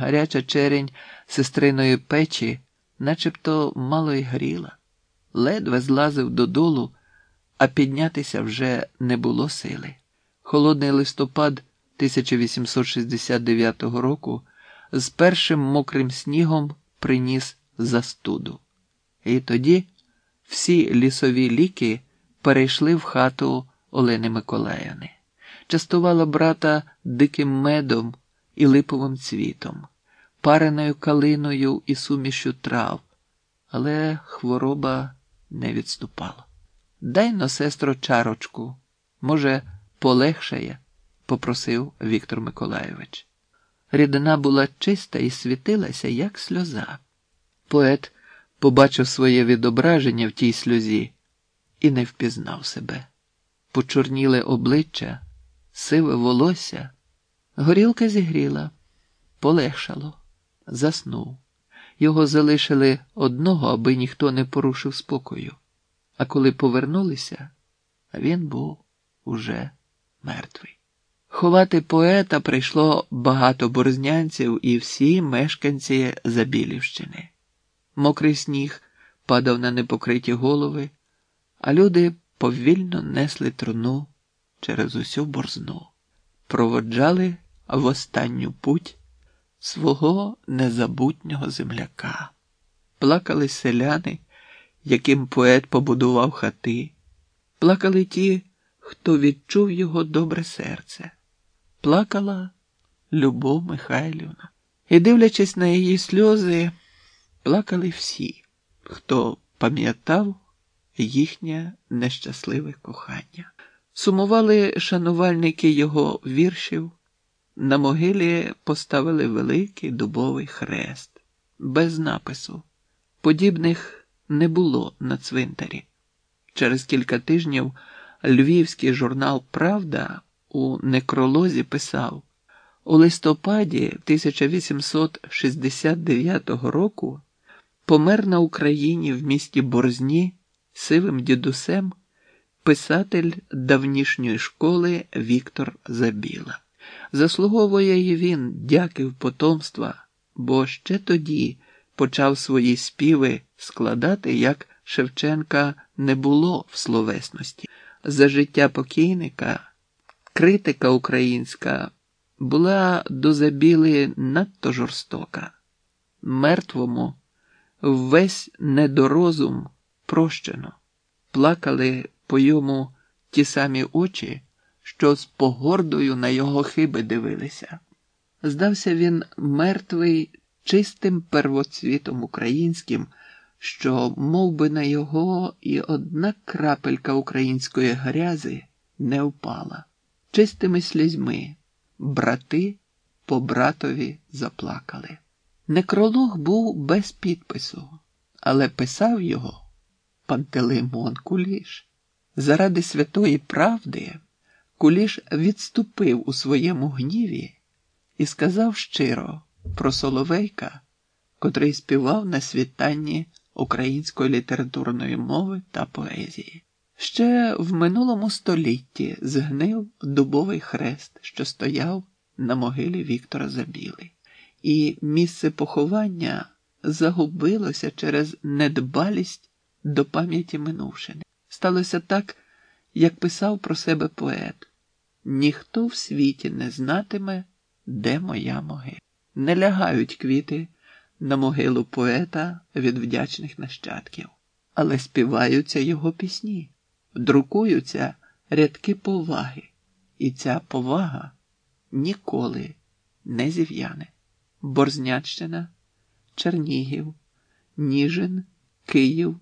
Гаряча черень сестриної печі начебто мало й гріла, ледве злазив додолу, а піднятися вже не було сили. Холодний листопад 1869 року з першим мокрим снігом приніс застуду. І тоді всі лісові ліки перейшли в хату Олени Миколаївни. Частувала брата диким медом і липовим цвітом, пареною калиною і сумішю трав, але хвороба не відступала. Дай но, сестро, чарочку, може, полегшає, попросив Віктор Миколайович. Рідина була чиста і світилася, як сльоза. Поет побачив своє відображення в тій сльозі і не впізнав себе. Почорніле обличчя, сиве волосся, горілка зігріла, полегшало, заснув. Його залишили одного, аби ніхто не порушив спокою. А коли повернулися, він був уже мертвий. Ховати поета прийшло багато борзнянців і всі мешканці Забілівщини. Мокрий сніг падав на непокриті голови, а люди повільно несли труну через усю борзну, проводжали в останню путь свого незабутнього земляка, плакали селяни, яким поет побудував хати, плакали ті, хто відчув його добре серце, плакала Любов Михайлівна, і, дивлячись на її сльози, плакали всі, хто пам'ятав їхнє нещасливе кохання. Сумували шанувальники його віршів, на могилі поставили великий дубовий хрест, без напису. Подібних не було на цвинтарі. Через кілька тижнів львівський журнал Правда у некролозі писав у листопаді 1869 року помер на Україні в місті Борзні сивим дідусем писатель давнішньої школи Віктор Забіла. Заслуговує й він дяків потомства, бо ще тоді почав свої співи складати, як Шевченка не було в словесності. За життя покійника критика українська була до забіли надто жорстока. Мертвому весь недорозум прощено, плакали по йому ті самі очі, що з погордою на його хиби дивилися. Здався він мертвий чистим первоцвітом українським, що мов би, на його і одна крапелька української грязи не впала. Чистими слізьми брати по братові заплакали. Некролог був без підпису, але писав його Пантелеймон Куліш. Заради святої правди Куліш відступив у своєму гніві і сказав щиро про Соловейка, котрий співав на світанні української літературної мови та поезії. Ще в минулому столітті згнив дубовий хрест, що стояв на могилі Віктора Забіли, і місце поховання загубилося через недбалість до пам'яті минувшини. Сталося так, як писав про себе поет: ніхто в світі не знатиме, де моя могила. Не лягають квіти на могилу поета від вдячних нащадків, але співаються його пісні, друкуються рядки поваги, і ця повага ніколи не зів'яне. Борзняччина, Чернігів, Ніжин, Київ,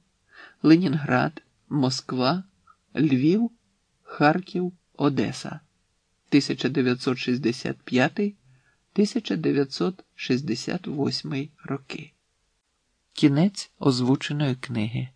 Ленінград, Москва, Львів, Харків, Одеса 1965-1968 роки. Кінець озвученої книги.